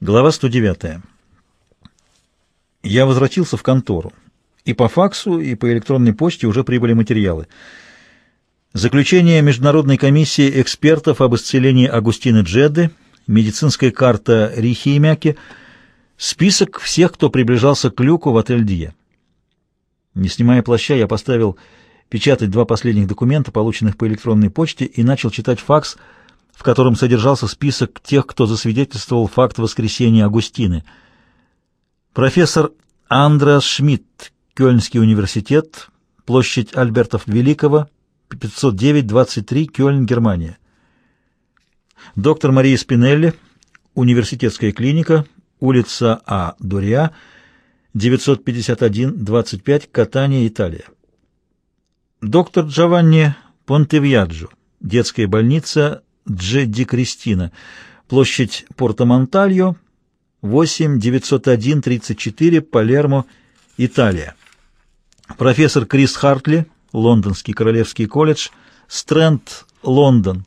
Глава 109. Я возвратился в контору. И по факсу, и по электронной почте уже прибыли материалы. Заключение Международной комиссии экспертов об исцелении Агустины Джедды, медицинская карта Рихи и Мяки, список всех, кто приближался к люку в отель Дия. Не снимая плаща, я поставил печатать два последних документа, полученных по электронной почте, и начал читать факс – в котором содержался список тех, кто засвидетельствовал факт воскресения Агустины. Профессор Андреас Шмидт, Кёльнский университет, площадь Альбертов Великого, 509-23, Кёльн, Германия. Доктор Мария Спинелли, университетская клиника, улица А. Дуриа, 951-25, Катания, Италия. Доктор Джованни Понтевьяджо, детская больница, Джедди Кристина, площадь Порто-Монтальо, 8-901-34, Палермо, Италия. Профессор Крис Хартли, Лондонский Королевский колледж, Стрэнд, Лондон,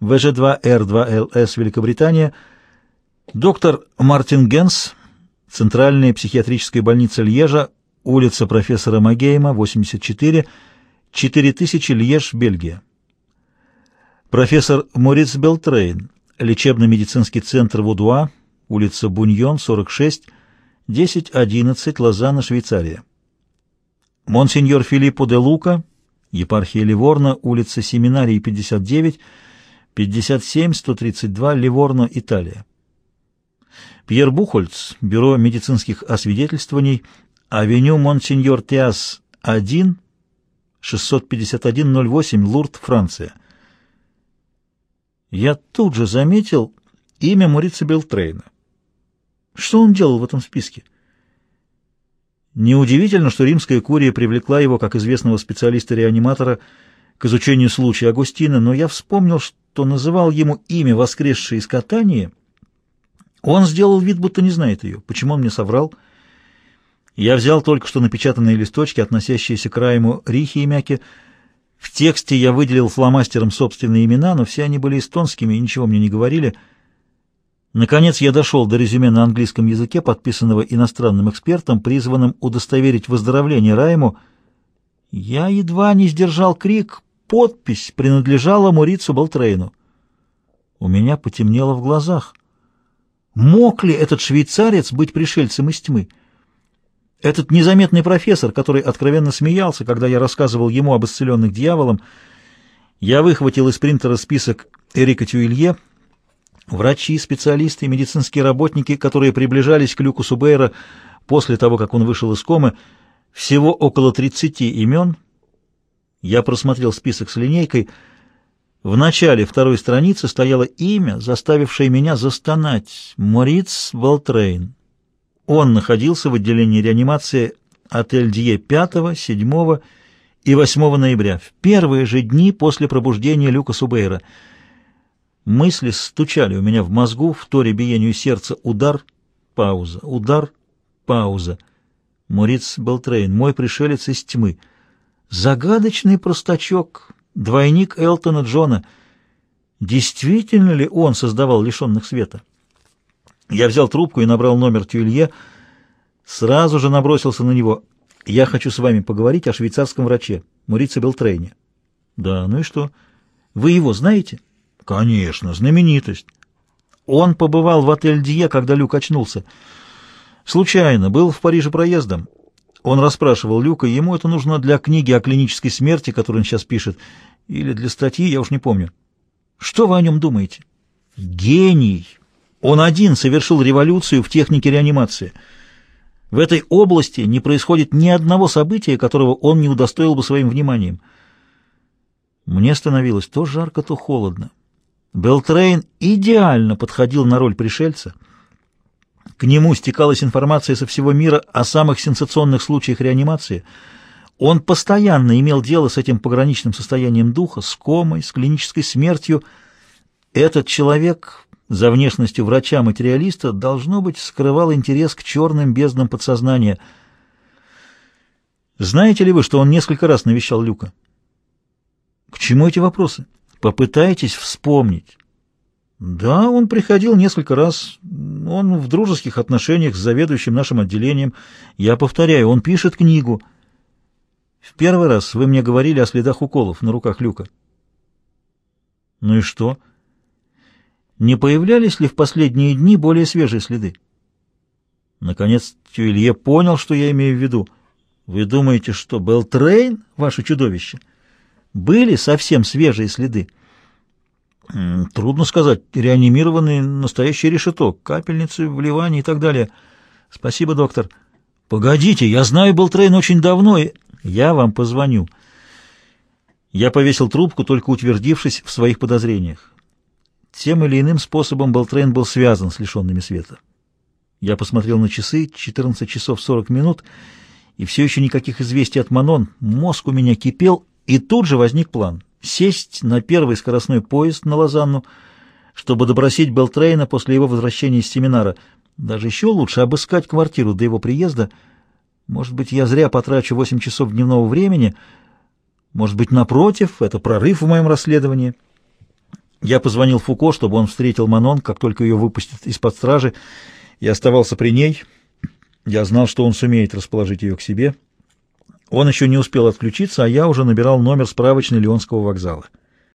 ВЖ2Р2ЛС, Великобритания, доктор Мартин Генс, Центральная психиатрическая больница Льежа, улица профессора Магейма, 84, 4000, Льеж, Бельгия. Профессор Мориц Белтрейн, лечебно-медицинский центр Водуа, улица Буньон, 46, 1011, Лозанна, Швейцария. Монсеньор Филиппо де Лука, епархия Ливорно, улица Семинарии, 59, 57, 132, Ливорно, Италия. Пьер Бухольц, бюро медицинских освидетельствований, авеню Монсеньор Тиас, 1, 651-08, Лурд, Франция. Я тут же заметил имя Мурица Белтрейна. Что он делал в этом списке? Неудивительно, что римская курия привлекла его, как известного специалиста-реаниматора, к изучению случая Агустина, но я вспомнил, что называл ему имя, воскресшее из катания. Он сделал вид, будто не знает ее. Почему он мне соврал? Я взял только что напечатанные листочки, относящиеся к Райму Рихи и Мяке, в тексте я выделил фломастером собственные имена, но все они были эстонскими и ничего мне не говорили. Наконец я дошел до резюме на английском языке, подписанного иностранным экспертом, призванным удостоверить выздоровление Райму. Я едва не сдержал крик. Подпись принадлежала Мурицу Балтрейну. У меня потемнело в глазах. Мог ли этот швейцарец быть пришельцем из тьмы? Этот незаметный профессор, который откровенно смеялся, когда я рассказывал ему об исцеленных дьяволом, я выхватил из принтера список Эрика Тюилье, врачи, специалисты, медицинские работники, которые приближались к Люку Субейра после того, как он вышел из комы, всего около 30 имен. Я просмотрел список с линейкой. В начале второй страницы стояло имя, заставившее меня застонать — Мориц Волтрейн. Он находился в отделении реанимации отель Дье 5, 7 и 8 ноября, в первые же дни после пробуждения Люка Субейра. Мысли стучали у меня в мозгу, в торе биению сердца. Удар, пауза, удар, пауза. Мориц Белтрейн, мой пришелец из тьмы. Загадочный простачок, двойник Элтона Джона. Действительно ли он создавал лишенных света? Я взял трубку и набрал номер Тюилье. Сразу же набросился на него. «Я хочу с вами поговорить о швейцарском враче, Мурице Белтрейне». «Да, ну и что? Вы его знаете?» «Конечно, знаменитость». Он побывал в отель Дие, когда Люк очнулся. Случайно, был в Париже проездом. Он расспрашивал Люка, ему это нужно для книги о клинической смерти, которую он сейчас пишет, или для статьи, я уж не помню. Что вы о нем думаете? Гений! Он один совершил революцию в технике реанимации. В этой области не происходит ни одного события, которого он не удостоил бы своим вниманием. Мне становилось то жарко, то холодно. Белтрейн идеально подходил на роль пришельца. К нему стекалась информация со всего мира о самых сенсационных случаях реанимации. Он постоянно имел дело с этим пограничным состоянием духа, с комой, с клинической смертью. Этот человек за внешностью врача-материалиста, должно быть, скрывал интерес к черным безднам подсознания. Знаете ли вы, что он несколько раз навещал Люка? К чему эти вопросы? Попытайтесь вспомнить. Да, он приходил несколько раз. Он в дружеских отношениях с заведующим нашим отделением. Я повторяю, он пишет книгу. В первый раз вы мне говорили о следах уколов на руках Люка. Ну и что? Не появлялись ли в последние дни более свежие следы? Наконец Тюилье понял, что я имею в виду. Вы думаете, что Белтрейн — ваше чудовище? Были совсем свежие следы. Трудно сказать. Реанимированный настоящее решето, капельницы, вливания и так далее. Спасибо, доктор. Погодите, я знаю Белтрейн очень давно, и я вам позвоню. Я повесил трубку, только утвердившись в своих подозрениях. Тем или иным способом Белтрейн был связан с лишенными света. Я посмотрел на часы, 14 часов 40 минут, и все еще никаких известий от Манон. Мозг у меня кипел, и тут же возник план — сесть на первый скоростной поезд на Лозанну, чтобы допросить Белтрейна после его возвращения из семинара. Даже еще лучше обыскать квартиру до его приезда. Может быть, я зря потрачу 8 часов дневного времени. Может быть, напротив, это прорыв в моем расследовании. Я позвонил Фуко, чтобы он встретил Манон, как только ее выпустят из-под стражи, и оставался при ней. Я знал, что он сумеет расположить ее к себе. Он еще не успел отключиться, а я уже набирал номер справочной Леонского вокзала.